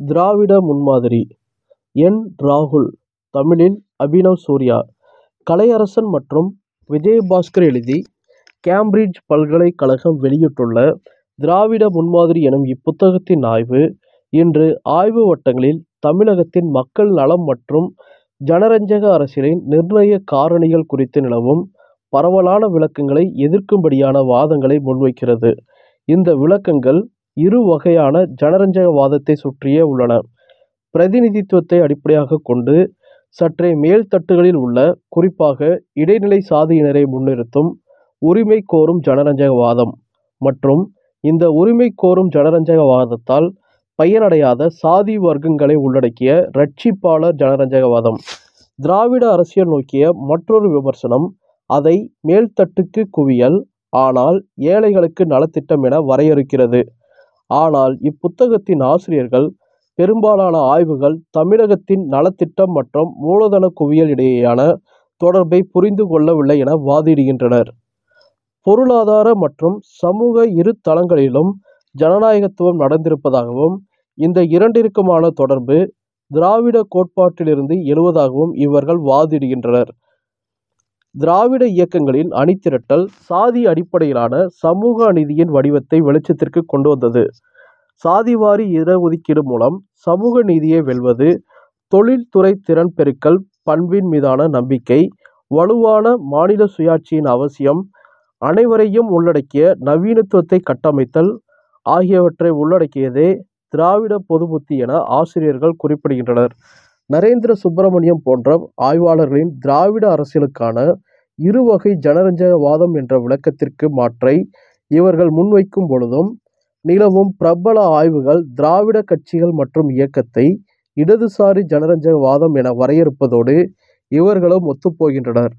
திராவிட முன்மாதிரி! என். ராகுல் தமிழில் அபினவ் சூர்யா கலையரசன் மற்றும் விஜயபாஸ்கர் எழுதி கேம்பிரிட்ஜ் பல்கலைக்கழகம் வெளியிட்டுள்ள திராவிட முன்மாதிரி எனும் இப்புத்தகத்தின் ஆய்வு இன்று ஆய்வு வட்டங்களில் தமிழகத்தின் மக்கள் நலம் மற்றும் ஜனரஞ்சக அரசியலின் நிர்ணய காரணிகள் குறித்து நிலவும் பரவலான விளக்கங்களை எதிர்க்கும்படியான வாதங்களை முன்வைக்கிறது. இந்த விளக்கங்கள் இரு வகையான ஜனரஞ்சகவாதத்தை சுற்றியே உள்ளன. பிரதிநிதித்துவத்தை அடிப்படையாகக் கொண்டு சற்றே மேல்தட்டுகளில் உள்ள குறிப்பாக இடைநிலை சாதியினரை முன்னிறுத்தும் உரிமை கோரும் ஜனரஞ்சக வாதம் மற்றும் இந்த உரிமை கோரும் ஜனரஞ்சக வாதத்தால் பயனடையாத சாதி வர்க்கங்களை உள்ளடக்கிய ரட்சிப்பாளர் ஜனரஞ்சக வாதம். திராவிட அரசியல் நோக்கிய மற்றொரு விமர்சனம் அதை மேல்தட்டுக்கு குவியல் ஆனால் ஏழைகளுக்கு நலத்திட்டம் என வரையறுக்கிறது. ஆனால் இப்புத்தகத்தின் ஆசிரியர்கள் பெரும்பாலான ஆய்வுகள் தமிழகத்தின் நலத்திட்டம் மற்றும் மூலதன குவியல் இடையேயான தொடர்பை புரிந்து கொள்ளவில்லை என வாதிடுகின்றனர். பொருளாதார மற்றும் சமூக இரு தளங்களிலும் ஜனநாயகத்துவம் நடந்திருப்பதாகவும் இந்த இரண்டிற்குமான தொடர்பு திராவிட கோட்பாட்டிலிருந்து எழுவதாகவும் இவர்கள் வாதிடுகின்றனர். திராவிட இயக்கங்களின் அணிதிரட்டல் சாதி அடிப்படையிலான சமூக அநீதியின் வடிவத்தை வெளிச்சத்திற்கு கொண்டு வந்தது. சாதிவாரி இட ஒதுக்கீடு மூலம் சமூக நீதியை வெல்வது தொழில்துறை திறன் பெருக்கல் பண்பின் மீதான நம்பிக்கை வலுவான மாநில சுயாட்சியின் அவசியம் அனைவரையும் உள்ளடக்கிய நவீனத்துவத்தை கட்டமைத்தல் ஆகியவற்றை உள்ளடக்கியதே திராவிட பொதுபுத்தி என ஆசிரியர்கள் குறிப்பிடுகின்றனர். நரேந்திர சுப்பிரமணியம் போன்ற ஆய்வாளர்களின் திராவிட அரசியலுக்கான இருவகை ஜனரஞ்சக வாதம் என்ற விளக்கத்திற்கு மாற்றை இவர்கள் முன்வைக்கும் பொழுதும் நிலவும் பிரபல ஆய்வுகள் திராவிட கட்சிகள் மற்றும் இயக்கத்தை இடதுசாரி ஜனரஞ்சக வாதம் என வரையறுப்பதோடு இவர்களும் ஒத்துப்போகின்றனர்.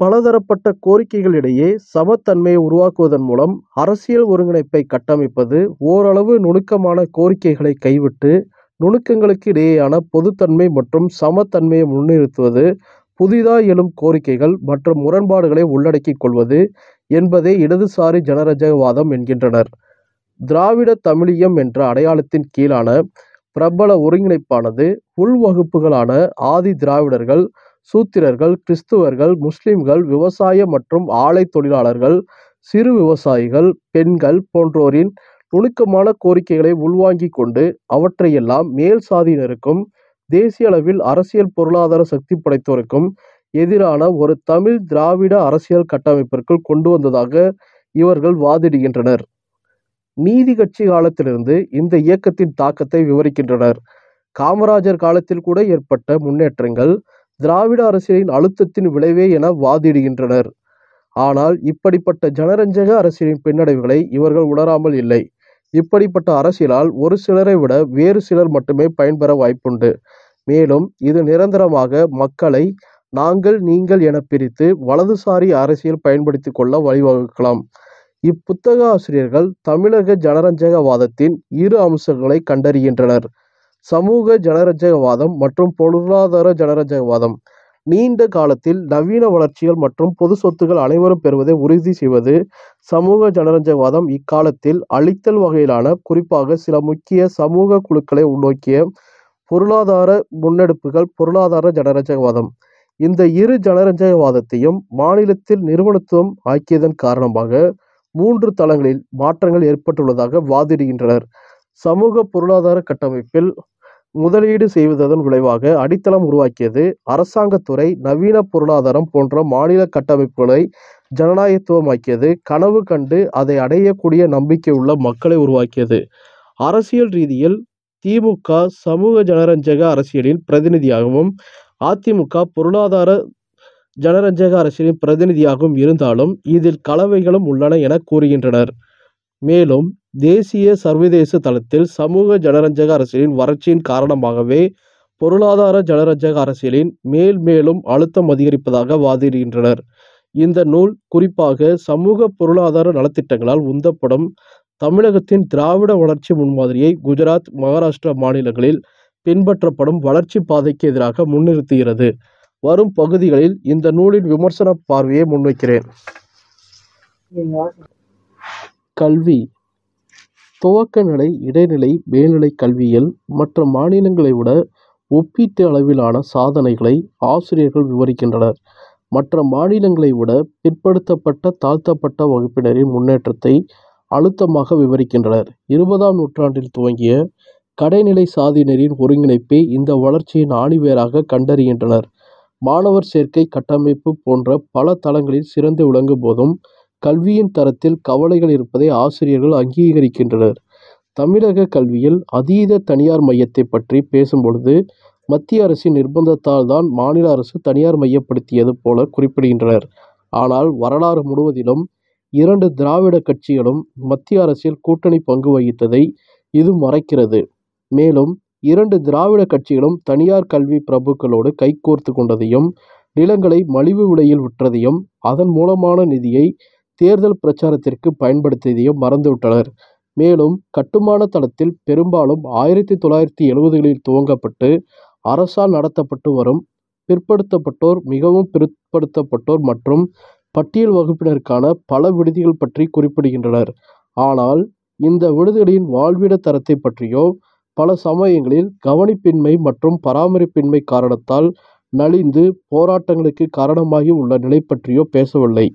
பலதரப்பட்ட கோரிக்கைகளிடையே சமத்தன்மையை உருவாக்குவதன் மூலம் அரசியல் ஒருங்கிணைப்பை கட்டமைப்பது ஓரளவு நுணுக்கமான கோரிக்கைகளை கைவிட்டு நுணுக்கங்களுக்கு இடையேயான பொதுத்தன்மை மற்றும் சமத்தன்மையை முன்னிறுத்துவது புதிதாய் எழும் கோரிக்கைகள் மற்றும் முரண்பாடுகளை உள்ளடக்கிக் கொள்வது என்பதே இடதுசாரி ஜனரஜகவாதம் என்கின்றனர். திராவிட தமிழியம் என்ற அடையாளத்தின் கீழான பிரபல ஒருங்கிணைப்பானது உள்வகுப்புகளான ஆதி திராவிடர்கள் சூத்திரர்கள் கிறிஸ்துவர்கள் முஸ்லிம்கள் விவசாய மற்றும் ஆலை தொழிலாளர்கள் சிறு விவசாயிகள் பெண்கள் போன்றோரின் நுணுக்கமான கோரிக்கைகளை உள்வாங்கிக் கொண்டு அவற்றையெல்லாம் மேல் சாதியினருக்கும் தேசிய அளவில் அரசியல் பொருளாதார சக்தி படைத்தோருக்கும் எதிரான ஒரு தமிழ் திராவிட அரசியல் கட்டமைப்பிற்குள் கொண்டு வந்ததாக இவர்கள் வாதிடுகின்றனர். நீதி கட்சி காலத்திலிருந்து இந்த இயக்கத்தின் தாக்கத்தை விவரிக்கின்றனர். காமராஜர் காலத்தில் கூட ஏற்பட்ட முன்னேற்றங்கள் திராவிட அரசியலின் அழுத்தத்தின் விளைவே என வாதிடுகின்றனர். ஆனால் இப்படிப்பட்ட ஜனரஞ்சக அரசியலின் பின்னடைவுகளை இவர்கள் உணராமல் இல்லை. இப்படிப்பட்ட அரசியலால் ஒரு சிலரை விட வேறு சிலர் மட்டுமே பயன்பெற வாய்ப்புண்டு. மேலும் இது நிரந்தரமாக மக்களை நாங்கள் நீங்கள் என பிரித்து வலதுசாரி அரசியல் பயன்படுத்தி கொள்ள வழிவகுக்கலாம். இப்புத்தக ஆசிரியர்கள் தமிழக ஜனரஞ்சக வாதத்தின் இரு அம்சங்களை கண்டறிகின்றனர். சமூக ஜனரஞ்சக வாதம் மற்றும் பொருளாதார ஜனரஞ்சக வாதம். நீண்ட காலத்தில் நவீன வளர்ச்சிகள் மற்றும் பொது சொத்துக்கள் அனைவரும் பெறுவதை உறுதி செய்வது சமூக ஜனரஞ்சக வாதம் இக்காலத்தில் அளித்தல் வகையிலான குறிப்பாக சில முக்கிய சமூக குழுக்களை நோக்கிய பொருளாதார முன்னெடுப்புகள் பொருளாதார ஜனரஞ்சக வாதம். இந்த இரு ஜனரஞ்சக வாதத்தையும் மாநிலத்தில் நிறுவனத்துவம் ஆக்கியதன் காரணமாக மூன்று தளங்களில் மாற்றங்கள் ஏற்பட்டுள்ளதாக வாதிடுகின்றனர். சமூக பொருளாதார கட்டமைப்பில் முதலீடு செய்வதன் விளைவாக அடித்தளம் உருவாக்கியது. அரசாங்கத்துறை நவீன பொருளாதாரம் போன்ற மாநில கட்டமைப்புகளை ஜனநாயகத்துவமாக்கியது. கனவு கண்டு அதை அடையக்கூடிய நம்பிக்கையுள்ள மக்களை உருவாக்கியது. அரசியல் ரீதியில் திமுக சமூக ஜனரஞ்சக அரசியலின் பிரதிநிதியாகவும் அதிமுக பொருளாதார ஜனரஞ்சக அரசியலின் பிரதிநிதியாகவும் இருந்தாலும் இதில் கலவைகளும் உள்ளன என கூறுகின்றனர். மேலும் தேசிய சர்வதேச தளத்தில் சமூக ஜனரஞ்சக அரசியலின் வறட்சியின் காரணமாகவே பொருளாதார ஜனரஞ்சக அரசியலின் மேல் மேலும் அழுத்தம் அதிகரிப்பதாக வாதிடுகின்றனர். இந்த நூல் குறிப்பாக சமூக பொருளாதார நலத்திட்டங்களால் உந்தப்படும் தமிழகத்தின் திராவிட வளர்ச்சி முன்மாதிரியை குஜராத் மகாராஷ்டிரா மாநிலங்களில் பின்பற்றப்படும் வளர்ச்சி பாதைக்கு எதிராக முன்னிறுத்துகிறது. வரும் பகுதிகளில் இந்த நூலின் விமர்சன பார்வையை முன்வைக்கிறேன். கல்வி துவக்க நிலை இடைநிலை மேல்நிலை கல்வியில் மற்ற மாநிலங்களை விட ஒப்பீட்டு அளவிலான சாதனைகளை ஆசிரியர்கள் விவரிக்கின்றனர். மற்ற மாநிலங்களை விட பிற்படுத்தப்பட்ட தாழ்த்தப்பட்ட வகுப்பினரின் முன்னேற்றத்தை அழுத்தமாக விவரிக்கின்றனர். இருபதாம் நூற்றாண்டில் துவங்கிய கடைநிலை சாதியினரின் ஒருங்கிணைப்பே இந்த வளர்ச்சியின் ஆணிவேராக கண்டறிகின்றனர். மாணவர் சேர்க்கை கட்டமைப்பு போன்ற பல தளங்களில் சிறந்து விளங்கும் போதும் கல்வியின் தரத்தில் கவலைகள் இருப்பதை ஆசிரியர்கள் அங்கீகரிக்கின்றனர். தமிழக கல்வியில் அதீத தனியார் மையத்தை பற்றி பேசும்பொழுது மத்திய அரசின் நிர்பந்தத்தால் தான் மாநில அரசு தனியார் மையப்படுத்தியது போல குறிப்பிடுகின்றனர். ஆனால் வரலாறு முழுவதிலும் இரண்டு திராவிட கட்சிகளும் மத்திய அரசில் கூட்டணி பங்கு வகித்ததை இது மறைக்கிறது. மேலும் இரண்டு திராவிட கட்சிகளும் தனியார் கல்வி பிரபுக்களோடு கைகோர்த்து கொண்டதையும் நிலங்களை மலிவு விலையில் விற்றதையும் அதன் மூலமான நிதியை தேர்தல் பிரச்சாரத்திற்கு பயன்படுத்தியதையும் மறந்துவிட்டனர். மேலும் கட்டுமான தளத்தில் பெரும்பாலும் ஆயிரத்தி தொள்ளாயிரத்தி எழுபதுகளில் துவங்கப்பட்டு அரசால் நடத்தப்பட்டு வரும் பிற்படுத்தப்பட்டோர் மிகவும் பிற்படுத்தப்பட்டோர் மற்றும் பட்டியல் வகுப்பினருக்கான பல விடுதிகள் பற்றி குறிப்பிடுகின்றனர். ஆனால் இந்த விடுதிகளின் வாழ்விட தரத்தை பற்றியோ பல சமயங்களில் கவனிப்பின்மை மற்றும் பராமரிப்பின்மை காரணத்தால் நலிந்து போராட்டங்களுக்கு காரணமாகி உள்ள நிலை பற்றியோ பேசவில்லை.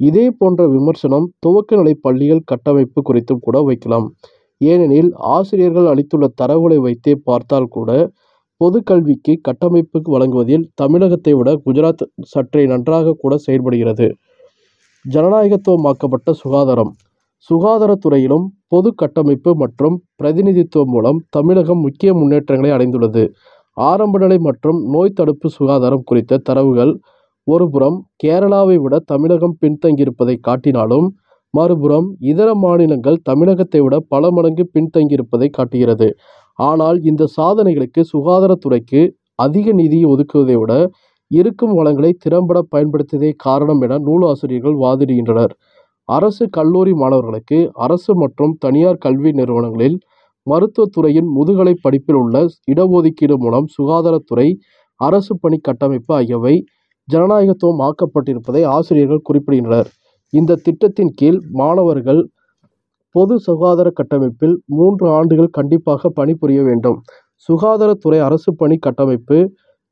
இதே போன்ற விமர்சனம் துவக்கநிலை பள்ளிகள் கட்டமைப்பு குறித்தும் கூட வைக்கலாம். ஏனெனில் ஆசிரியர்கள் அளித்துள்ள தரவுகளை வைத்தே பார்த்தால் கூட பொது கல்விக்கு கட்டமைப்பு வழங்குவதில் தமிழகத்தை விட குஜராத் சற்றே நன்றாக கூட செயல்படுகிறது. ஜனநாயகத்துவமாக்கப்பட்ட சுகாதாரம். சுகாதாரத்துறையிலும் பொது கட்டமைப்பு மற்றும் பிரதிநிதித்துவம் மூலம் தமிழகம் முக்கிய முன்னேற்றங்களை அடைந்துள்ளது. ஆரம்ப நிலை மற்றும் நோய் தடுப்பு சுகாதாரம் குறித்த தரவுகள் ஒருபுறம் கேரளாவை விட தமிழகம் பின்தங்கியிருப்பதை காட்டினாலும் மறுபுறம் இதர மாநிலங்கள் தமிழகத்தை விட பல மடங்கு பின்தங்கியிருப்பதை காட்டுகிறது. ஆனால் இந்த சாதனைகளுக்கு சுகாதாரத்துறைக்கு அதிக நிதி ஒதுக்குவதை விட இருக்கும் வளங்களை திறம்பட பயன்படுத்தியதே காரணம் என நூலாசிரியர்கள் வாதிடுகின்றனர். அரசு கல்லூரி மாணவர்களுக்கு அரசு மற்றும் தனியார் கல்வி நிறுவனங்களில் மருத்துவத்துறையின் முதுகலை படிப்பில் உள்ள இடஒதுக்கீடு மூலம் சுகாதாரத்துறை அரசு பணி கட்டமைப்பு ஆகியவை ஜனநாயகத்துவம் ஆக்கப்பட்டிருப்பதை ஆசிரியர்கள் குறிப்பிடுகின்றனர். இந்த திட்டத்தின் கீழ் மாணவர்கள் பொது சுகாதார கட்டமைப்பில் மூன்று ஆண்டுகள் கண்டிப்பாக பணிபுரிய வேண்டும். சுகாதாரத்துறை அரசு பணி கட்டமைப்பு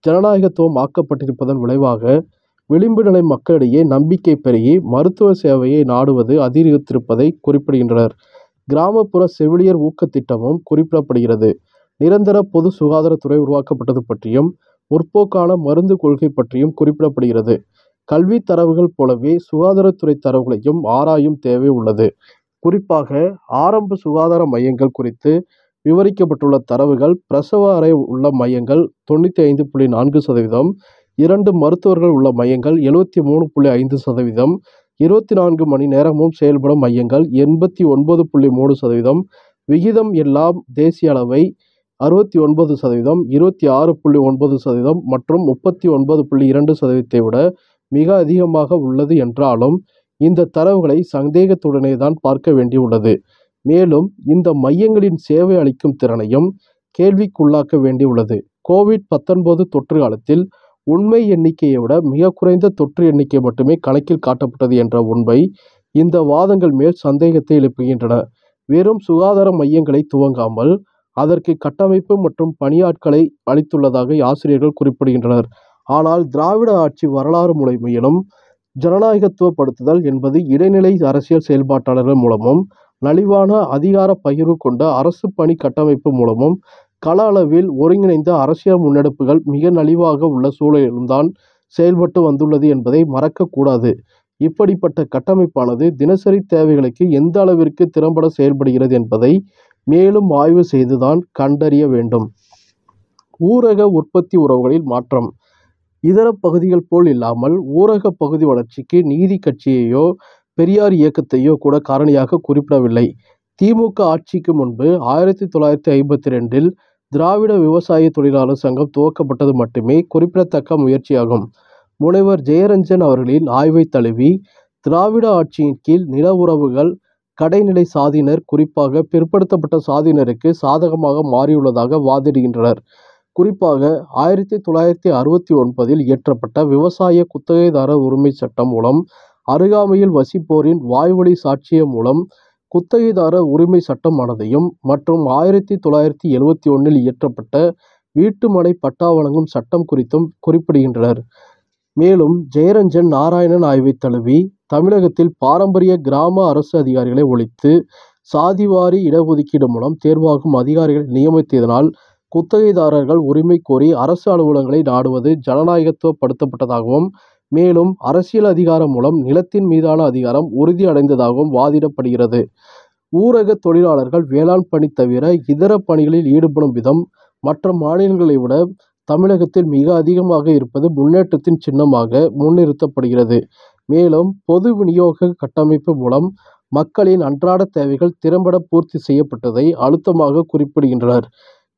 ஜனநாயகத்துவம் ஆக்கப்பட்டிருப்பதன் விளைவாக விளிம்பு நிலை மக்களிடையே நம்பிக்கை பெருகி மருத்துவ சேவையை நாடுவது அதிகரித்திருப்பதை குறிப்பிடுகின்றனர். கிராமப்புற செவிலியர் ஊக்க திட்டமும் குறிப்பிடப்படுகிறது. நிரந்தர பொது சுகாதாரத்துறை உருவாக்கப்பட்டது பற்றியும் முற்போக்கான மருந்து கொள்கை பற்றியும் குறிப்பிடப்படுகிறது. கல்வி தரவுகள் போலவே சுகாதாரத்துறை தரவுகளையும் ஆராயும் தேவை உள்ளது. குறிப்பாக ஆரம்ப சுகாதார மையங்கள் குறித்து விவரிக்கப்பட்டுள்ள தரவுகள் பிரசவ அறை உள்ள மையங்கள் தொண்ணூற்றி ஐந்து புள்ளி நான்கு சதவீதம் இரண்டு மருத்துவர்கள் உள்ள மையங்கள் எழுபத்தி மூணு புள்ளி ஐந்து சதவீதம் இருபத்தி நான்கு மணி நேரமும் செயல்படும் மையங்கள் எண்பத்தி ஒன்பது புள்ளி மூணு சதவீதம். விகிதம் எல்லாம் தேசிய அளவை அறுபத்தி ஒன்பது சதவீதம் இருபத்தி ஆறு புள்ளி ஒன்பது சதவீதம் மற்றும் முப்பத்தி ஒன்பது புள்ளி இரண்டு சதவீதத்தை விட மிக அதிகமாக உள்ளது என்றாலும் இந்த தரவுகளை சந்தேகத்துடனே தான் பார்க்க வேண்டியுள்ளது. மேலும் இந்த மையங்களின் சேவை அளிக்கும் திறனையும் கேள்விக்குள்ளாக்க வேண்டியுள்ளது. கோவிட் பத்தொன்பது தொற்று காலத்தில் உண்மை எண்ணிக்கையை விட மிக குறைந்த தொற்று எண்ணிக்கை மட்டுமே கணக்கில் காட்டப்பட்டது என்ற உண்மை இந்த வாதங்கள் மேல் சந்தேகத்தை எழுப்புகின்றன. வெறும் சுகாதார மையங்களை துவங்காமல் அதற்கு கட்டமைப்பு மற்றும் பணியாட்களை அளித்துள்ளதாக ஆசிரியர்கள் குறிப்பிடுகின்றனர். ஆனால் திராவிட ஆட்சி வரலாறு முறைமையிலும் ஜனநாயகத்துவப்படுத்துதல் என்பது இடைநிலை அரசியல் செயல்பாட்டாளர்கள் மூலமும் நலிவான அதிகார பகிர்வு கொண்ட அரசு பணி கட்டமைப்பு மூலமும் கள அளவில் ஒருங்கிணைந்த அரசியல் முன்னெடுப்புகள் மிக நலிவாக உள்ள சூழலிலும் தான் செயல்பட்டு வந்துள்ளது என்பதை மறக்கக்கூடாது. இப்படிப்பட்ட கட்டமைப்பானது தினசரி தேவைகளுக்கு எந்த அளவிற்கு திறம்பட செயல்படுகிறது என்பதை மேலும் ஆய்வு செய்துதான் கண்டறிய வேண்டும். ஊரக உற்பத்தி உறவுகளில் மாற்றம். இதர பகுதிகள் போல் இல்லாமல் ஊரக பகுதி வளர்ச்சிக்கு நீதி கட்சியையோ பெரியார் இயக்கத்தையோ கூட காரணியாக குறிப்பிடவில்லை. திமுக ஆட்சிக்கு முன்பு ஆயிரத்தி தொள்ளாயிரத்தி ஐம்பத்தி ரெண்டில் திராவிட விவசாய தொழிலாளர் சங்கம் துவக்கப்பட்டது மட்டுமே குறிப்பிடத்தக்க முயற்சியாகும். முனைவர் ஜெயரஞ்சன் அவர்களின் ஆய்வை தழுவி திராவிட ஆட்சியின் கீழ் நில உறவுகள் கடைநிலை சாதியினர் குறிப்பாக பிற்படுத்தப்பட்ட சாதியினருக்கு சாதகமாக மாறியுள்ளதாக வாதிடுகின்றனர் குறிப்பாக ஆயிரத்தி தொள்ளாயிரத்தி அறுபத்தி ஒன்பதில் இயற்றப்பட்ட விவசாய குத்தகைதாரர் உரிமை சட்டம் மூலம் அருகாமையில் வசிப்போரின் வாய்வழி சாட்சியம் மூலம் குத்தகைதாரர் உரிமை சட்டமானதையும் மற்றும் ஆயிரத்தி தொள்ளாயிரத்தி எழுபத்தி ஒன்றில் இயற்றப்பட்ட வீட்டுமனை பட்டா வழங்கும் சட்டம் குறித்தும் குறிப்பிடுகின்றனர். மேலும் ஜெயரஞ்சன் நாராயணன் ஆய்வைத் தழுவி தமிழகத்தில் பாரம்பரிய கிராம அரசு அதிகாரிகளை ஒழித்து சாதிவாரி இடஒதுக்கீடு மூலம் தேர்வாகும் அதிகாரிகளை நியமித்ததனால் குத்தகைதாரர்கள் உரிமை கோரி அரசு அலுவலகங்களை நாடுவது ஜனநாயகத்துவப்படுத்தப்பட்டதாகவும் மேலும் அரசியல் அதிகாரம் மூலம் நிலத்தின் மீதான அதிகாரம் உறுதி அடைந்ததாகவும் வாதிடப்படுகிறது. ஊரக தொழிலாளர்கள் வேளாண் பணி தவிர இதர பணிகளில் ஈடுபடும் விதம் மற்ற மாநிலங்களை விட தமிழகத்தில் மிக அதிகமாக இருப்பது முன்னேற்றத்தின் சின்னமாக முன்னிறுத்தப்படுகிறது. மேலும் பொது விநியோக கட்டமைப்பு மூலம் மக்களின் அன்றாட தேவைகள் திறம்பட பூர்த்தி செய்யப்பட்டதை அழுத்தமாக குறிப்பிடுகின்றனர்.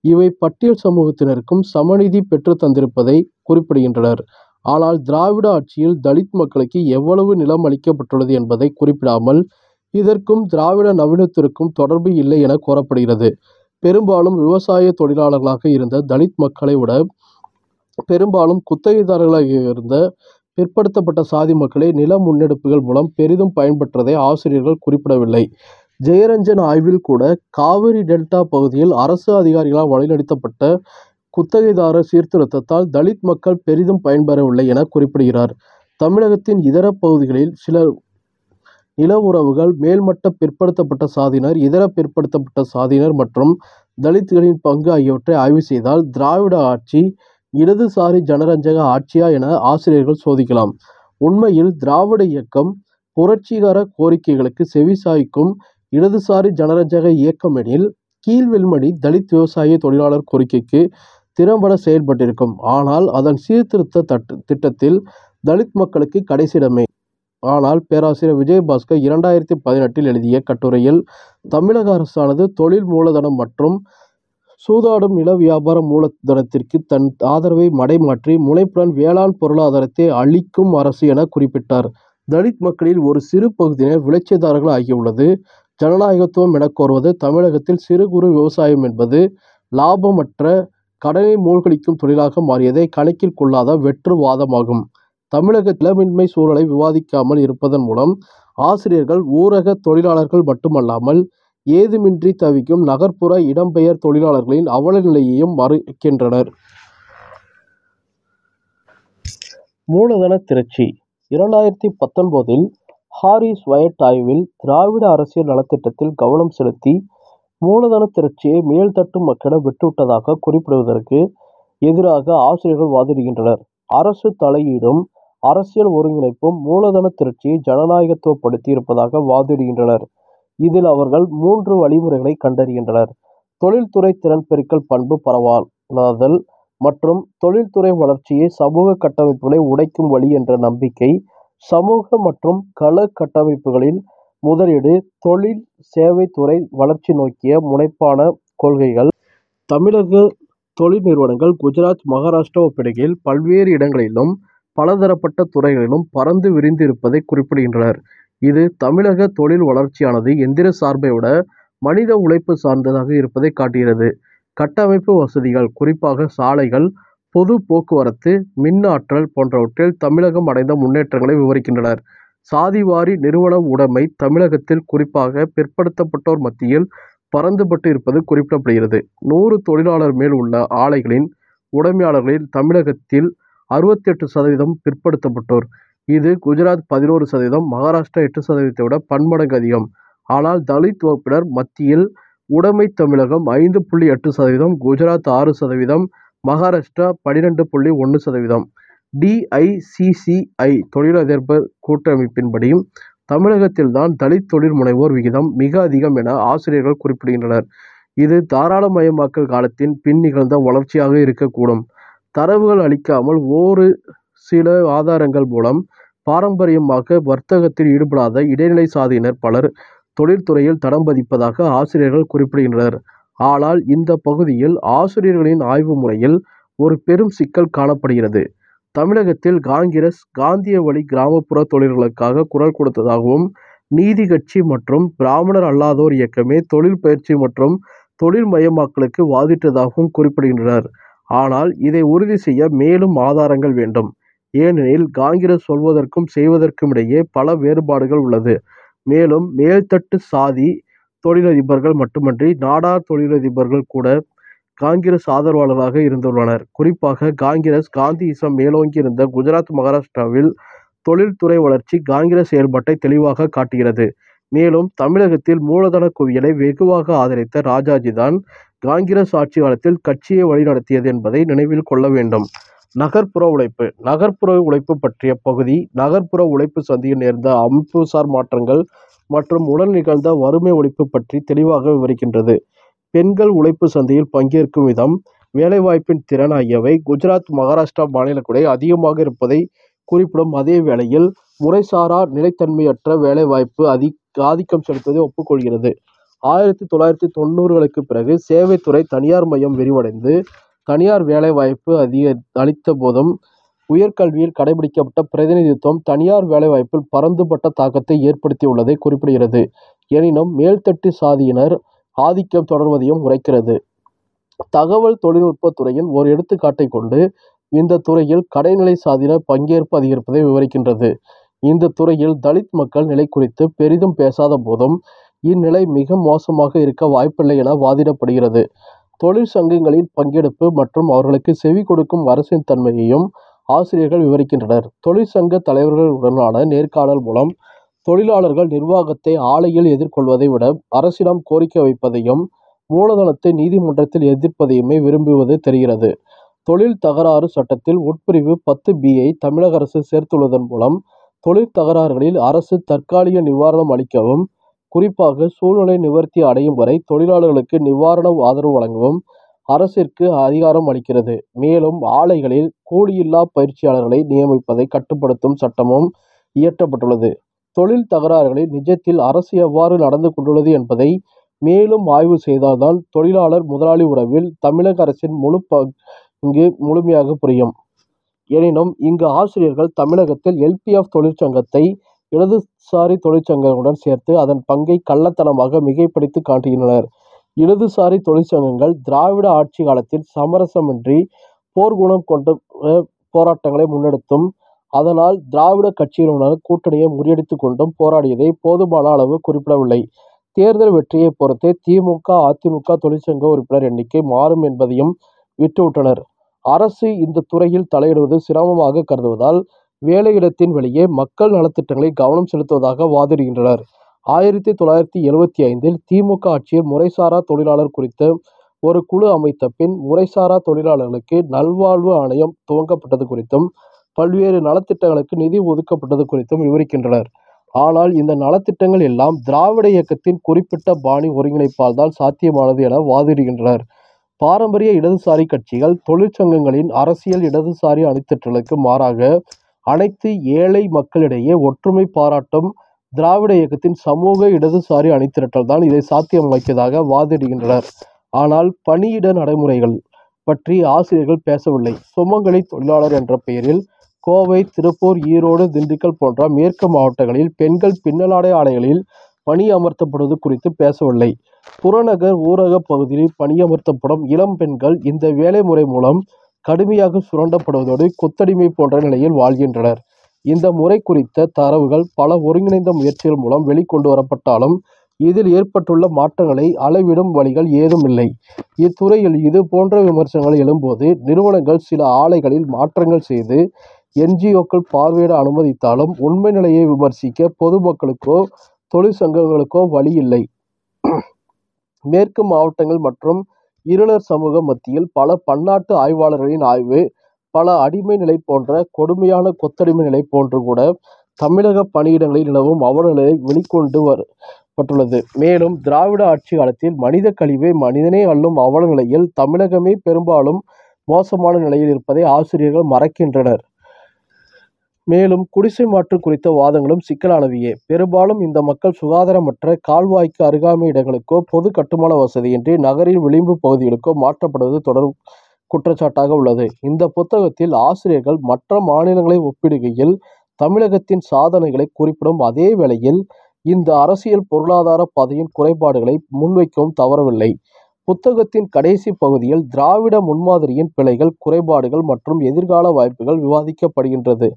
இவை பட்டியல் சமூகத்தினருக்கும் சமநீதி பெற்றுத் தந்திருப்பதை குறிப்பிடுகின்றனர். ஆனால் திராவிட ஆட்சியில் தலித் மக்களுக்கு எவ்வளவு நிலம் அளிக்கப்பட்டுள்ளது என்பதை குறிப்பிடாமல் இதற்கும் திராவிட நவீனத்திற்கும் தொடர்பு இல்லை என கூறப்படுகிறது. பெரும்பாலும் விவசாய தொழிலாளர்களாக இருந்த தலித் மக்களை விட பெரும்பாலும் குத்தகைதாரர்களாக இருந்த பிற்படுத்தப்பட்ட சாதி மக்களே நில முன்னெடுப்புகள் மூலம் பெரிதும் பயன்பெற்றதை ஆசிரியர்கள் குறிப்பிடவில்லை. ஜெயரஞ்சன் ஆய்வில் கூட காவிரி டெல்டா பகுதியில் அரசு அதிகாரிகளால் வழிநடத்தப்பட்ட குத்தகைதாரர் சீர்திருத்தத்தால் தலித் மக்கள் பெரிதும் பயன்பெறவில்லை என குறிப்பிடுகிறார். தமிழகத்தின் இதர பகுதிகளில் சிலர் நில உறவுகள் மேல்மட்ட பிற்படுத்தப்பட்ட சாதியினர் இதர பிற்படுத்தப்பட்ட சாதியினர் மற்றும் தலித்களின் பங்கு ஆகியவற்றை ஆய்வு செய்தால் திராவிட ஆட்சி இடதுசாரி ஜனரஞ்சக ஆட்சியா என ஆசிரியர்கள் சோதிக்கலாம். உண்மையில் திராவிட இயக்கம் புரட்சிகர கோரிக்கைகளுக்கு செவிசாய்க்கும் இடதுசாரி ஜனரஞ்சக இயக்கம் எனில் கீழ்வெல்மணி தலித் விவசாய தொழிலாளர் கோரிக்கைக்கு திறம்பட செயல்பட்டிருக்கும். ஆனால் அதன் சீர்திருத்த திட்டத்தில் தலித் மக்களுக்கு கடைசியிடமே. ஆனால் பேராசிரியர் விஜயபாஸ்கர் இரண்டாயிரத்தி பதினெட்டில் எழுதிய கட்டுரையில் தமிழக அரசானது தொழில் மூலதனம் மற்றும் சூதாடும் நில வியாபார மூலதனத்திற்கு தன் ஆதரவை மடைமாற்றி முனைப்புடன் வேளாண் பொருளாதாரத்தை அழிக்கும் அரசு என குறிப்பிட்டார். தலித் மக்களில் ஒரு சிறு பகுதியினர் விளைச்சதாரர்கள் ஆகியுள்ளது ஜனநாயகத்துவம் என கோருவது தமிழகத்தில் சிறு குறு விவசாயம் என்பது லாபமற்ற கடனை மூழ்கடிக்கும் தொழிலாக மாறியதை கணக்கில் கொள்ளாத வெற்று வாதமாகும். தமிழக நிலமின்மை சூழலை விவாதிக்காமல் இருப்பதன் மூலம் ஆசிரியர்கள் ஊரக தொழிலாளர்கள் மட்டுமல்லாமல் ஏதுமின்றி தவிக்கும் நகர்ப்புற இடம்பெயர் தொழிலாளர்களின் அவல நிலையையும் மறுக்கின்றனர் மூலதன திரட்சி இரண்டாயிரத்தி பத்தொன்பதில் ஹாரிஸ் வயட் ஆய்வில் திராவிட அரசியல் நலத்திட்டத்தில் கவனம் செலுத்தி மூலதன திரட்சியை மேல்தட்டு மக்களிடம் விட்டுவிட்டதாக குறிப்பிடுவதற்கு எதிராக ஆசிரியர்கள் வாதிடுகின்றனர். அரசு தலையீடும் அரசியல் ஒருங்கிணைப்பும் மூலதன திரட்சியை ஜனநாயகத்துவப்படுத்தி இருப்பதாக வாதிடுகின்றனர். இதில் அவர்கள் மூன்று வழிமுறைகளை கண்டறிகின்றனர். தொழில்துறை திறன் பெருக்கல் பண்பு பரவலாதல் மற்றும் தொழில்துறை வளர்ச்சியை சமூக கட்டமைப்புகளை உடைக்கும் வழி என்ற நம்பிக்கை சமூக மற்றும் கள கட்டமைப்புகளில் முதலீடு தொழில் சேவைத்துறை வளர்ச்சி நோக்கிய முனைப்பான கொள்கைகள். தமிழக தொழில் நிறுவனங்கள் குஜராத் மகாராஷ்டிரா ஒப்பிடுகையில் பல்வேறு இடங்களிலும் பலதரப்பட்ட துறைகளிலும் பரந்து விரிந்து இருப்பதை குறிப்பிடுகின்றனர். இது தமிழக தொழில் வளர்ச்சியானது எந்திர சார்பை விட மனித உழைப்பு சார்ந்ததாக இருப்பதை காட்டுகிறது. கட்டமைப்பு வசதிகள் குறிப்பாக சாலைகள் பொது போக்குவரத்து மின் ஆற்றல் போன்றவற்றில் தமிழகம் அடைந்த முன்னேற்றங்களை விவரிக்கின்றனர். சாதிவாரி நிறுவன உடைமை தமிழகத்தில் குறிப்பாக பிற்படுத்தப்பட்டோர் மத்தியில் பரந்துபட்டு இருப்பது குறிப்பிடப்படுகிறது. நூறு தொழிலாளர் மேல் உள்ள ஆலைகளின் உடைமையாளர்களில் தமிழகத்தில் அறுபத்தெட்டு சதவீதம் பிற்படுத்தப்பட்டோர். இது குஜராத் பதினோரு சதவீதம் மகாராஷ்டிரா எட்டு சதவீதத்தை விட பன்மடங்கு அதிகம். ஆனால் தலித் வகுப்பினர் மத்தியில் உடைமை தமிழகம் ஐந்து புள்ளி எட்டு சதவீதம் குஜராத் ஆறு சதவீதம் மகாராஷ்டிரா பனிரெண்டு புள்ளி ஒன்று சதவீதம். டிஐசிசிஐ தொழிலதிபர் கூட்டமைப்பின்படியும் தமிழகத்தில்தான் தலித் தொழில் முனைவோர் விகிதம் மிக அதிகம் என ஆசிரியர்கள் குறிப்பிடுகின்றனர். இது தாராளமயமாக்கல் காலத்தின் பின் நிகழ்ந்த வளர்ச்சியாக இருக்கக்கூடும். தரவுகள் அளிக்காமல் ஒரு சில ஆதாரங்கள் மூலம் பாரம்பரியமாக வர்த்தகத்தில் ஈடுபடாத இடைநிலை சாதியினர் பலர் தொழில்துறையில் தடம் பதிப்பதாக ஆசிரியர்கள் குறிப்பிடுகின்றனர். ஆனால் இந்த பகுதியில் ஆசிரியர்களின் ஆய்வு முறையில் ஒரு பெரும் சிக்கல் காணப்படுகிறது. தமிழகத்தில் காங்கிரஸ் காந்திய வழி கிராமப்புற தொழில்களுக்காக குரல் கொடுத்ததாகவும் நீதி கட்சி மற்றும் பிராமணர் அல்லாதோர் இயக்கமே தொழில் பயிற்சி மற்றும் தொழில் மயமாக்கலுக்கு வாதிட்டதாகவும் குறிப்பிடுகின்றனர். ஆனால் இதை உறுதி செய்ய மேலும் ஆதாரங்கள் வேண்டும். ஏனெனில் காங்கிரஸ் சொல்வதற்கும் செய்வதற்கும் இடையே பல வேறுபாடுகள் உள்ளது. மேலும் மேல்தட்டு சாதி தொழிலதிபர்கள் மட்டுமன்றி நாடார் தொழிலதிபர்கள் கூட காங்கிரஸ் ஆதரவாளர்களாக இருந்துள்ளனர் குறிப்பாக காங்கிரஸ் காந்தியிசம் மேலோங்கி இருந்த குஜராத் மகாராஷ்டிராவில் தொழில்துறை வளர்ச்சி காங்கிரஸ் செயல்பாட்டை தெளிவாக காட்டுகிறது மேலும் தமிழகத்தில் மூலதன குவியலை வெகுவாக ஆதரித்த ராஜாஜி தான் காங்கிரஸ் ஆட்சி காலத்தில் கட்சியை வழிநடத்தியது என்பதை நினைவில் கொள்ள வேண்டும். நகர்ப்புற உழைப்பு நகர்ப்புற உழைப்பு பற்றிய பகுதி நகர்ப்புற உழைப்பு சந்தையில் நேர்ந்த அமைப்புசார் மாற்றங்கள் மற்றும் உடல் நிகழ்ந்த வறுமை ஒழிப்பு பற்றி தெளிவாக விவரிக்கின்றது. பெண்கள் உழைப்பு சந்தையில் பங்கேற்கும் விதம் வேலைவாய்ப்பின் திறன் ஆகியவை குஜராத் மகாராஷ்டிரா மாநிலக்குடை அதிகமாக இருப்பதை குறிப்பிடும் அதே வேளையில் முறைசாரா நிலைத்தன்மையற்ற வேலைவாய்ப்பு அதி ஆதிக்கம் செலுத்துவதை ஒப்புக்கொள்கிறது. ஆயிரத்தி தொள்ளாயிரத்தி தொண்ணூறுகளுக்கு பிறகு சேவைத்துறை தனியார் மயம் விரிவடைந்து தனியார் வேலைவாய்ப்பு அதிக அளித்த போதும் உயர்கல்வியில் கடைபிடிக்கப்பட்ட பிரதிநிதித்துவம் தனியார் வேலைவாய்ப்பில் பரந்துபட்ட தாக்கத்தை ஏற்படுத்தியுள்ளதை குறிப்பிடுகிறது. எனினும் மேல்தட்டு சாதியினர் ஆதிக்கம் தொடர்வதையும் உரைக்கிறது. தகவல் தொழில்நுட்பத் துறையின் ஒரு எடுத்துக்காட்டை கொண்டு இந்த துறையில் கடைநிலை சாதியினர் பங்கேற்பு அதிகரிப்பதை விவரிக்கின்றது. இந்த துறையில் தலித் மக்கள் நிலை குறித்து பெரிதும் பேசாத போதும் இந்நிலை மிக மோசமாக இருக்க வாய்ப்பில்லை என வாதிடப்படுகிறது. தொழிற்சங்கங்களின் பங்கெடுப்பு மற்றும் அவர்களுக்கு செவி கொடுக்கும் அரசின் தன்மையையும் ஆசிரியர்கள் விவரிக்கின்றனர். தொழிற்சங்க தலைவர்களுடனான நேர்காணல் மூலம் தொழிலாளர்கள் நிர்வாகத்தை ஆலையில் எதிர்கொள்வதை விட அரசிடம் கோரிக்கை வைப்பதையும் மூலதனத்தை நீதிமன்றத்தில் எதிர்ப்பதையுமே விரும்புவது தெரிகிறது. தொழில் தகராறு சட்டத்தில் உட்பிரிவு பத்து பியை தமிழக அரசு சேர்த்துள்ளதன் மூலம் தொழில் தகராறுகளில் அரசு தற்காலிக நிவாரணம் அளிக்கவும் குறிப்பாக சூழ்நிலை நிவர்த்தி அடையும் வரை தொழிலாளர்களுக்கு நிவாரண ஆதரவு வழங்கவும் அரசிற்கு அதிகாரம் அளிக்கிறது. மேலும் ஆலைகளில் கூலியில்லா பயிற்சியாளர்களை நியமிப்பதை கட்டுப்படுத்தும் சட்டமும் இயற்றப்பட்டுள்ளது. தொழில் தகராறுகளில் நிஜத்தில் அரசு எவ்வாறு நடந்து கொண்டுள்ளது என்பதை மேலும் ஆய்வு செய்தால்தான் தொழிலாளர் முதலாளி உறவில் தமிழக அரசின் முழு பங்கு முழுமையாக புரியும். எனினும் இங்கு ஆசிரியர்கள் தமிழகத்தில் எல்பிஎஃப் தொழிற்சங்கத்தை இடதுசாரி தொழிற்சங்கங்களுடன் சேர்த்து அதன் பங்கை கள்ளத்தனமாக மிகைப்படுத்தி காட்டுகின்றனர். இடதுசாரி தொழிற்சங்கங்கள் திராவிட ஆட்சி காலத்தில் சமரசமின்றி போர்க்குணம் கொண்ட போராட்டங்களை முன்னெடுத்தும் அதனால் திராவிட கட்சியினுடன் கூட்டணியை முறியடித்துக் கொண்டும் போராடியதை போதுமான அளவு குறிப்பிடவில்லை. தேர்தல் வெற்றியை பொறுத்தே திமுக அதிமுக தொழிற்சங்க உறுப்பினர் எண்ணிக்கை மாறும் என்பதையும் விட்டுவிட்டனர். அரசு இந்த துறையில் தலையிடுவது சிரமமாக கருதுவதால் வேலையிடத்தின் வெளியே மக்கள் நலத்திட்டங்களை கவனம் செலுத்துவதாக வாதிடுகின்றனர். ஆயிரத்தி தொள்ளாயிரத்தி எழுவத்தி ஐந்தில் திமுக ஆட்சியில் முறைசாரா தொழிலாளர் குறித்த ஒரு குழு அமைத்த பின் முறைசாரா தொழிலாளர்களுக்கு நல்வாழ்வு ஆணையம் துவங்கப்பட்டது குறித்தும் பல்வேறு நலத்திட்டங்களுக்கு நிதி ஒதுக்கப்பட்டது குறித்தும் விவரிக்கின்றனர். ஆனால் இந்த நலத்திட்டங்கள் எல்லாம் திராவிட இயக்கத்தின் குறிப்பிட்ட பாணி ஒருங்கிணைப்பால் தான் சாத்தியமானது என வாதிடுகின்றனர். பாரம்பரிய இடதுசாரி கட்சிகள் தொழிற்சங்கங்களின் அரசியல் இடதுசாரி அணித்திட்டங்களுக்கு மாறாக அனைத்து ஏழை மக்களிடையே ஒற்றுமை பாராட்டும் திராவிட இயக்கத்தின் சமூக இடதுசாரி அணிதிரட்டல் தான் இதை சாத்தியமாக்கியதாக வாதிடுகின்றனர். ஆனால் பணியிட நடைமுறைகள் பற்றி ஆசிரியர்கள் பேசவில்லை. சுமங்கலி தொழிலாளர் என்ற பெயரில் கோவை திருப்பூர் ஈரோடு திண்டுக்கல் போன்ற மேற்கு மாவட்டங்களில் பெண்கள் பின்னலாடை ஆலைகளில் பணியமர்த்தப்படுவது குறித்து பேசவில்லை. புறநகர் ஊரக பகுதியில் பணியமர்த்தப்படும் இளம் பெண்கள் இந்த வேலை முறை மூலம் கடுமையாக சுரண்டப்படுவதோடு கொத்தடிமை போன்ற நிலையில் வாழ்கின்றனர். இந்த முறை குறித்த தரவுகள் பல ஒருங்கிணைந்த முயற்சிகள் மூலம் வெளிக்கொண்டு வரப்பட்டாலும் இதில் ஏற்பட்டுள்ள மாற்றங்களை அளவிடும் வழிகள் ஏதும் இல்லை. இத்துறையில் இது போன்ற விமர்சனங்கள் எழும்போது நிறுவனங்கள் சில ஆலைகளில் மாற்றங்கள் செய்து என்ஜிஓக்கள் பார்வையிட அனுமதித்தாலும் உண்மை நிலையை விமர்சிக்க பொதுமக்களுக்கோ தொழிற்சங்கங்களுக்கோ வழி இல்லை. மேற்கு மாவட்டங்கள் மற்றும் இருளர் சமூக மத்தியில் பல பன்னாட்டு ஆய்வாளர்களின் ஆய்வு பல அடிமை நிலை போன்ற கொடுமையான கொத்தடிமை நிலை போன்று கூட தமிழக பணியிடங்களில் நிலவும் அவலநிலை வெளிக்கொண்டு வரப்பட்டுள்ளது. மேலும் திராவிட ஆட்சி காலத்தில் மனித கழிவை மனிதனே அள்ளும் அவல நிலையில் தமிழகமே பெரும்பாலும் மோசமான நிலையில் இருப்பதை ஆசிரியர்கள் மறக்கின்றனர். மேலும் குடிசை மாற்று குறித்த வாதங்களும் சிக்கலானவையே. பெரும்பாலும் இந்த மக்கள் சுகாதாரமற்ற கால்வாய்க்கு அருகாமை இடங்களுக்கோ பொது கட்டுமான வசதியின்றி நகரின் விளிம்பு பகுதிகளுக்கோ மாற்றப்படுவது தொடர் குற்றச்சாட்டாக உள்ளது. இந்த புத்தகத்தில் ஆசிரியர்கள் மற்ற மாநிலங்களை ஒப்பிடுகையில் தமிழகத்தின் சாதனைகளை குறிப்பிடும் அதே வேளையில் இந்த அரசியல் பொருளாதார பாதையின் குறைபாடுகளை முன்வைக்கவும் தவறவில்லை. புத்தகத்தின் கடைசி பகுதியில் திராவிட முன்மாதிரியின் பிழைகள் குறைபாடுகள் மற்றும் எதிர்கால வாய்ப்புகள் விவாதிக்கப்படுகின்றது.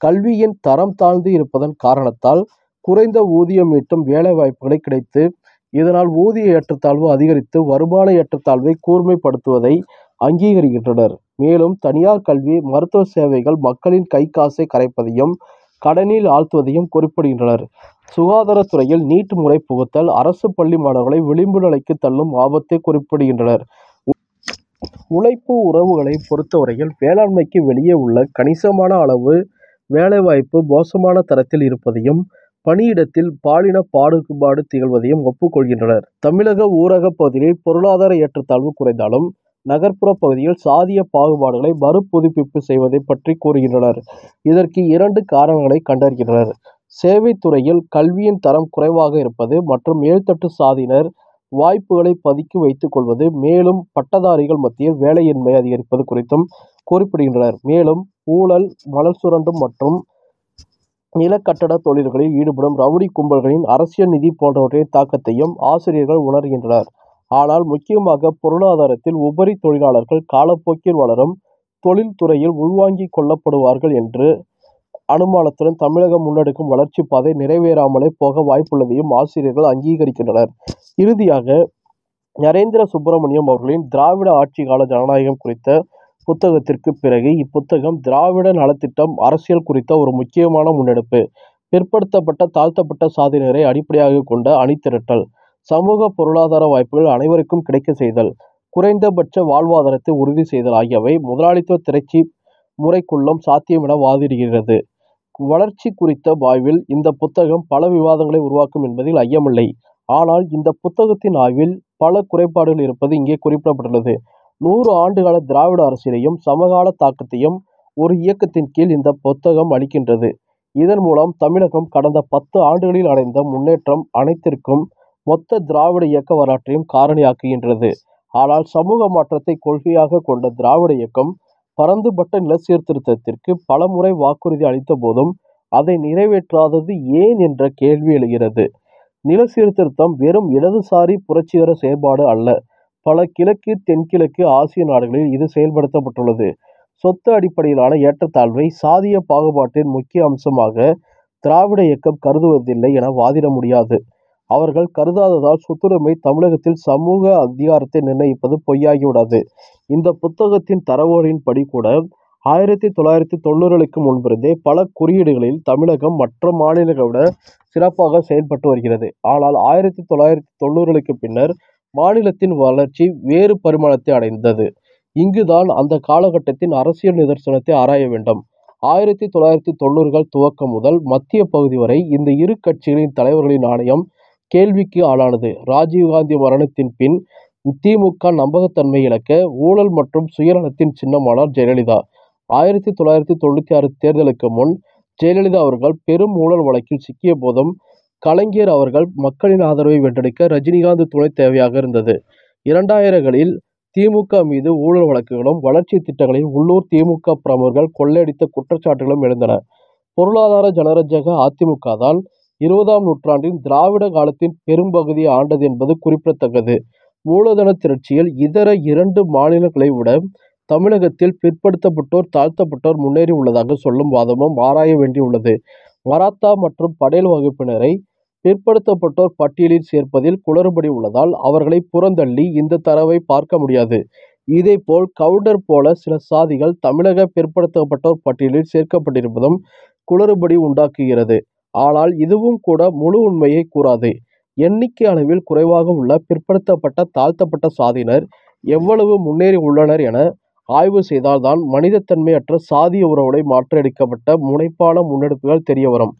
கல்வியின் தரம் தாழ்ந்து இருப்பதன் காரணத்தால் குறைந்த ஊதியம் ஈட்டும் வேலை வாய்ப்புகளை கிடைத்து இதனால் ஊதிய ஏற்றத்தாழ்வு அதிகரித்து வருமான ஏற்றத்தாழ்வை கூர்மைப்படுத்துவதை அங்கீகரிக்கின்றனர். மேலும் தனியார் கல்வி, மருத்துவ சேவைகள் மக்களின் கை காசை கரைப்பதையும், கடனில் ஆழ்த்துவதையும் குறிப்பிடுகின்றனர். சுகாதாரத்துறையில் நீட் முறை புகுத்தல், அரசு பள்ளி மாணவர்களை விளிம்பு நிலைக்கு தள்ளும் ஆபத்தை குறிப்பிடுகின்றனர். உழைப்பு உறவுகளை பொறுத்தவரையில் வேளாண்மைக்கு வெளியே உள்ள கணிசமான அளவு வேலைவாய்ப்பு மோசமான தரத்தில் இருப்பதையும், பணியிடத்தில் பாலின பாடுபாடு திகழ்வதையும் ஒப்புக்கொள்கின்றனர் தமிழக ஊரக பகுதிகளில் பொருளாதார ஏற்றத்தாழ்வு குறைந்தாலும், நகர்ப்புற பகுதியில் சாதிய பாகுபாடுகளை மறுபுதுப்பிப்பு செய்வதை பற்றி கூறுகின்றனர். இதற்கு இரண்டு காரணங்களை கண்டறிகின்றனர். சேவைத்துறையில் கல்வியின் தரம் குறைவாக இருப்பது மற்றும் மேல்தட்டு சாதியினர் வாய்ப்புகளை பதுக்கி வைத்துக் கொள்வது, மேலும் பட்டதாரிகள் மத்தியில் வேலையின்மை அதிகரிப்பது குறித்தும் குறிப்பிடுகின்றனர். மேலும் ஊழல், மணல் சுரண்டும் மற்றும் நிலக்கட்டட தொழில்களில் ஈடுபடும் ரவுடி கும்பல்களின் அரசியல், நிதி போன்றவற்றின் தாக்கத்தையும் ஆசிரியர்கள் உணர்கின்றனர். ஆனால் முக்கியமாக பொருளாதாரத்தில் உபரி தொழிலாளர்கள் காலப்போக்கில் வளரும் தொழில்துறையில் உள்வாங்கிக் கொள்ளப்படுவார்கள் என்று அனுமானத்துடன் தமிழகம் முன்னெடுக்கும் வளர்ச்சி பாதை நிறைவேறாமலே போக வாய்ப்புள்ளதையும் ஆசிரியர்கள் அங்கீகரிக்கின்றனர். இறுதியாக நரேந்திர சுப்பிரமணியம் அவர்களின் "திராவிட ஆட்சி கால ஜனநாயகம்' குறித்த புத்தகத்திற்கு பிறகு இப்புத்தகம் திராவிட நலத்திட்டம், அரசியல் குறித்த ஒரு முக்கியமான முன்னெடுப்பு. பிற்படுத்தப்பட்ட, தாழ்த்தப்பட்ட சாதியினரை அடிப்படையாகக் கொண்ட அணிதிரட்டல், சமூக பொருளாதார வாய்ப்புகள் அனைவருக்கும் கிடைக்கச் செய்தல், குறைந்தபட்ச வாழ்வாதாரத்தை உறுதி செய்தல் ஆகியவை முதலாளித்துவ திரைச்சி முறைக்குள்ளும் சாத்தியம் என வாதிடுகிறது. வளர்ச்சி குறித்த ஆய்வில் இந்த புத்தகம் பல விவாதங்களை உருவாக்கும் என்பதில் ஐயமில்லை. ஆனால் இந்த புத்தகத்தின் ஆய்வில் பல குறைபாடுகள் இருப்பது இங்கே குறிப்பிடப்பட்டுள்ளது. நூறு ஆண்டுகால திராவிட அரசியலையும், சமகால தாக்கத்தையும் ஒரு இயக்கத்தின் கீழ் இந்த புத்தகம் அளிக்கின்றது. இதன் மூலம் தமிழகம் கடந்த பத்து ஆண்டுகளில் அடைந்த முன்னேற்றம் அனைத்திற்கும் மொத்த திராவிட இயக்க வரலாற்றையும் காரணியாக்குகின்றது. ஆனால் சமூக மாற்றத்தை கொள்கையாக கொண்ட திராவிட இயக்கம், பரந்துபட்ட நில சீர்திருத்தத்திற்கு பலமுறை வாக்குறுதி அளித்த போதும் அதை நிறைவேற்றாதது ஏன் என்ற கேள்வி எழுகிறது. நில சீர்திருத்தம் வெறும் இடதுசாரி புரட்சிகர செயற்பாடு அல்ல. பல கிழக்கு, தென்கிழக்கு ஆசிய நாடுகளில் இது செயல்படுத்தப்பட்டுள்ளது. சொத்து அடிப்படையிலான ஏற்றத்தாழ்வை சாதிய பாகுபாட்டின் முக்கிய அம்சமாக திராவிட இயக்கம் கருதுவதில்லை என வாதிட முடியாது. அவர்கள் கருதாததால் சொத்துரிமை தமிழகத்தில் சமூக அதிகாரத்தை நிர்ணயிப்பது பொய்யாகிவிடாது. இந்த புத்தகத்தின் தரவுகளின்படி கூட ஆயிரத்தி தொள்ளாயிரத்தி தொண்ணூறுகளுக்கு முன்பிருந்தே பல குறியீடுகளில் தமிழகம் மற்ற மாநிலங்களை விட சிறப்பாக செயல்பட்டு வருகிறது. ஆனால் ஆயிரத்தி தொள்ளாயிரத்தி தொண்ணூறுகளுக்கு பின்னர் மாநிலத்தின் வளர்ச்சி வேறு பரிமாணத்தை அடைந்தது. இங்கு தான் அந்த காலகட்டத்தின் அரசியல் நிதர்சனத்தை ஆராய வேண்டும். ஆயிரத்தி தொள்ளாயிரத்தி தொண்ணூறுகள் துவக்கம் முதல் மத்திய பகுதி வரை இந்த இரு கட்சிகளின் தலைவர்களின் ஆணையம் கேள்விக்கு ஆளானது. ராஜீவ்காந்தி மரணத்தின் பின் திமுக நம்பகத்தன்மை இழக்க ஊழல் மற்றும் சுயநலத்தின் சின்னமானார் ஜெயலலிதா. ஆயிரத்தி தொள்ளாயிரத்தி தொண்ணூற்றி ஆறு தேர்தலுக்கு முன் ஜெயலலிதா அவர்கள் பெரும் ஊழல் வழக்கில் சிக்கிய போதும், கலைஞர் அவர்கள் மக்களின் ஆதரவை வென்றெடுக்க ரஜினிகாந்த் துணை தேவையாக இருந்தது. இரண்டாயிரங்களில் திமுக மீது ஊழல் வழக்குகளும், வளர்ச்சி திட்டங்களில் உள்ளூர் திமுக பிரமுகர்கள் கொள்ளையடித்த குற்றச்சாட்டுகளும் எழுந்தன. பொருளாதார ஜனரஞ்சக அதிமுக தான் இருபதாம் நூற்றாண்டின் திராவிட காலத்தின் பெரும்பகுதியை ஆண்டது என்பது குறிப்பிடத்தக்கது. மூலதன திரட்சியில் இதர இரண்டு மாநிலங்களை விட தமிழகத்தில் பிற்படுத்தப்பட்டோர், தாழ்த்தப்பட்டோர் முன்னேறி உள்ளதாக சொல்லும் வாதமும் ஆராய வேண்டியுள்ளது. மராத்தா மற்றும் படேல் வகுப்பினரை பிற்படுத்தப்பட்டோர் பட்டியலில் சேர்ப்பதில் குளறுபடி உள்ளதால் அவர்களை புறந்தள்ளி இந்த தரவை பார்க்க முடியாது. இதேபோல் கவுண்டர் போல சில சாதிகள் தமிழக பிற்படுத்தப்பட்டோர் பட்டியலில் சேர்க்கப்பட்டிருப்பதும் குளறுபடி உண்டாக்குகிறது. ஆனால் இதுவும் கூட முழு உண்மையை கூறாது. எண்ணிக்கை அளவில் குறைவாக உள்ள பிற்படுத்தப்பட்ட, தாழ்த்தப்பட்ட சாதியினர் எவ்வளவு முன்னேறி உள்ளனர் என ஆய்வு செய்தால் தான் சாதிய உறவுகளை மாற்றெடுக்கப்பட்ட முனைப்பான முன்னெடுப்புகள் தெரியவரும்.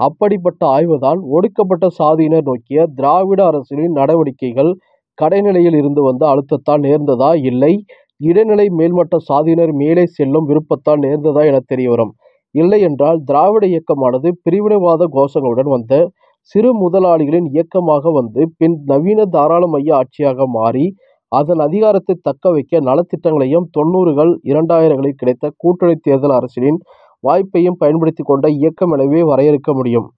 அப்படிப்பட்ட ஆய்வு தான் ஒடுக்கப்பட்ட சாதியினர் நோக்கிய திராவிட அரசியலின் நடவடிக்கைகள் கடைநிலையில் இருந்து வந்த அழுத்தத்தால் நேர்ந்ததா இல்லை இடைநிலை, மேல்மட்ட சாதியினர் மேலே செல்லும் விருப்பத்தால் நேர்ந்ததா என தெரியவரும். இல்லையென்றால் திராவிட இயக்கமானது பிரிவினைவாத கோஷங்களுடன் வந்த சிறு முதலாளிகளின் இயக்கமாக வந்து பின் நவீன தாராளமய ஆட்சியாக மாறி அதன் அதிகாரத்தை தக்க வைக்க நலத்திட்டங்களையும் தொண்ணூறுகள், இரண்டாயிரங்களில் கிடைத்த கூட்டணி தேர்தல் அரசியலின் வாய்ப்பையும் பயன்படுத்திக் கொண்ட இயக்கம் எனவே வரையறுக்க முடியும்.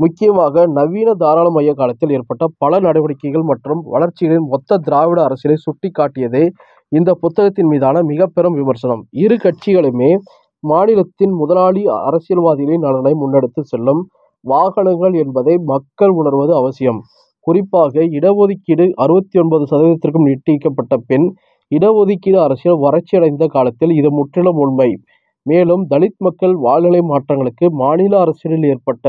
முக்கியமாக நவீன தாராளமய காலத்தில் ஏற்பட்ட பல நடவடிக்கைகள் மற்றும் வளர்ச்சிகளின் மொத்த திராவிட அரசியலை சுட்டிக்காட்டியதே இந்த புத்தகத்தின் மீதான மிகப்பெரும் விமர்சனம். இரு கட்சிகளுமே மாநிலத்தின் முதலாளி அரசியல்வாதிகளின் நலனை முன்னெடுத்து செல்லும் வாகனங்கள் என்பதை மக்கள் உணர்வது அவசியம். குறிப்பாக இடஒதுக்கீடு அறுபத்தி ஒன்பது சதவீதத்திற்கும் நீட்டிக்கப்பட்ட பின் இடஒதுக்கீடு அரசியல் வறட்சியடைந்த காலத்தில் இது முற்றிலும் உண்மை. மேலும் தலித் மக்கள் வாழ்நிலை மாற்றங்களுக்கு மாநில அரசியலில் ஏற்பட்ட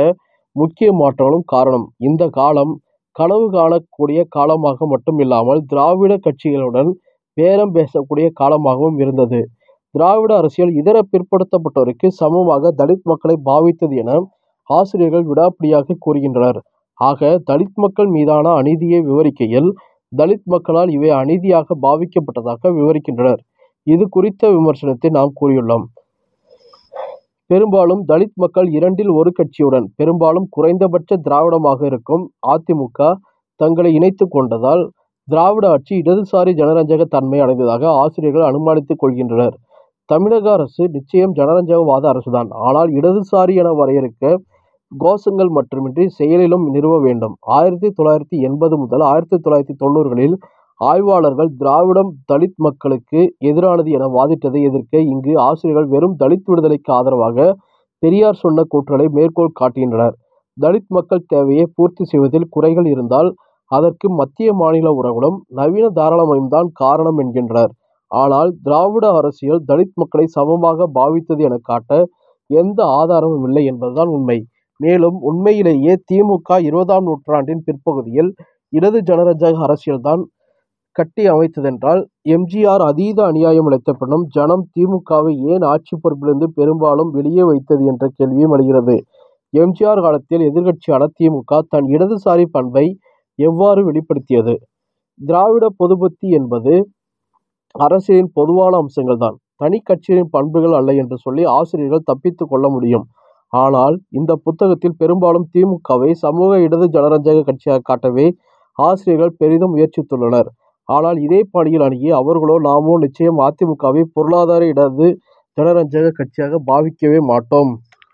முக்கிய மாற்றங்களும் காரணம். இந்த காலம் கனவு காணக்கூடிய காலமாக மட்டும் இல்லாமல் திராவிட கட்சிகளுடன் பேரம் பேசக்கூடிய காலமாகவும் இருந்தது. திராவிட அரசியல் இதர பிற்படுத்தப்பட்டோருக்கு சமமாக தலித் மக்களை பாவித்தது என ஆசிரியர்கள் விடாப்பிடியாக கூறுகின்றனர். ஆக தலித் மக்கள் மீதான அநீதியை விவரிக்கையில் தலித் மக்களால் இவை அநீதியாக பாவிக்கப்பட்டதாக விவரிக்கின்றனர். இது குறித்த விமர்சனத்தை நாம் கூறியுள்ளோம். பெரும்பாலும் தலித் மக்கள் இரண்டில் ஒரு கட்சியுடன் பெரும்பாலும் குறைந்தபட்ச திராவிடமாக இருக்கும் அதிமுக தங்களை இணைத்துக் கொண்டதால் திராவிட ஆட்சி இடதுசாரி ஜனரஞ்சக தன்மை அடைந்ததாக ஆசிரியர்கள் அனுமானித்துக் கொள்கின்றனர். தமிழக அரசு நிச்சயம் ஜனரஞ்சகவாத அரசுதான். ஆனால் இடதுசாரி என வரையறுக்க கோஷங்கள் மட்டுமின்றி செயலிலும் நிறுவ வேண்டும். ஆயிரத்தி தொள்ளாயிரத்தி எண்பது முதல் ஆயிரத்தி தொள்ளாயிரத்தி தொண்ணூறுகளில் ஆய்வாளர்கள் திராவிடம் தலித் மக்களுக்கு எதிரானது என வாதிட்டதை எதிர்க்க இங்கு ஆசிரியர்கள் வெறும் தலித் விடுதலைக்கு ஆதரவாக பெரியார் சொன்ன கூற்றுகளை மேற்கோள் காட்டுகின்றனர். தலித் மக்கள் தேவையை பூர்த்தி செய்வதில் குறைகள் இருந்தால் அதற்கு மத்திய மாநில உறவுகளும் நவீன தாராளமயம்தான் காரணம் என்கின்றனர். ஆனால் திராவிட அரசியல் தலித் மக்களை சமமாக பாவித்தது என காட்ட எந்த ஆதாரமும் இல்லை என்பதுதான் உண்மை. மேலும் உண்மையிலேயே திமுக இருபதாம் நூற்றாண்டின் பிற்பகுதியில் இடது ஜனரஞ்சக அரசியல்தான் கட்டி அமைத்ததென்றால் எம்ஜிஆர் அதீத அநியாயம் இழைத்த பின்னும் ஜனம் திமுகவை ஏன் ஆட்சி பொறுப்பிலிருந்து பெரும்பாலும் வெளியே வைத்தது என்ற கேள்வியும் எழுகிறது. எம்ஜிஆர் காலத்தில் எதிர்க்கட்சியான திமுக தன் இடதுசாரி பண்பை எவ்வாறு வெளிப்படுத்தியது? திராவிட பொதுபத்தி என்பது அரசியலின் பொதுவான அம்சங்கள் தான் தனி கட்சிகளின் பண்புகள் அல்ல என்று சொல்லி ஆசிரியர்கள் தப்பித்து கொள்ள முடியும். ஆனால் இந்த புத்தகத்தில் பெரும்பாலும் திமுகவை சமூக இடது ஜனரஞ்சக கட்சியாக காட்டவே ஆசிரியர்கள் பெரிதும் முயற்சித்துள்ளனர். ஆனால் இதே பாணியில் அணுகி அவர்களோ நாமோ நிச்சயம் அதிமுகவை பொருளாதார இடது ஜனரஞ்சக கட்சியாக பாவிக்கவே மாட்டோம்.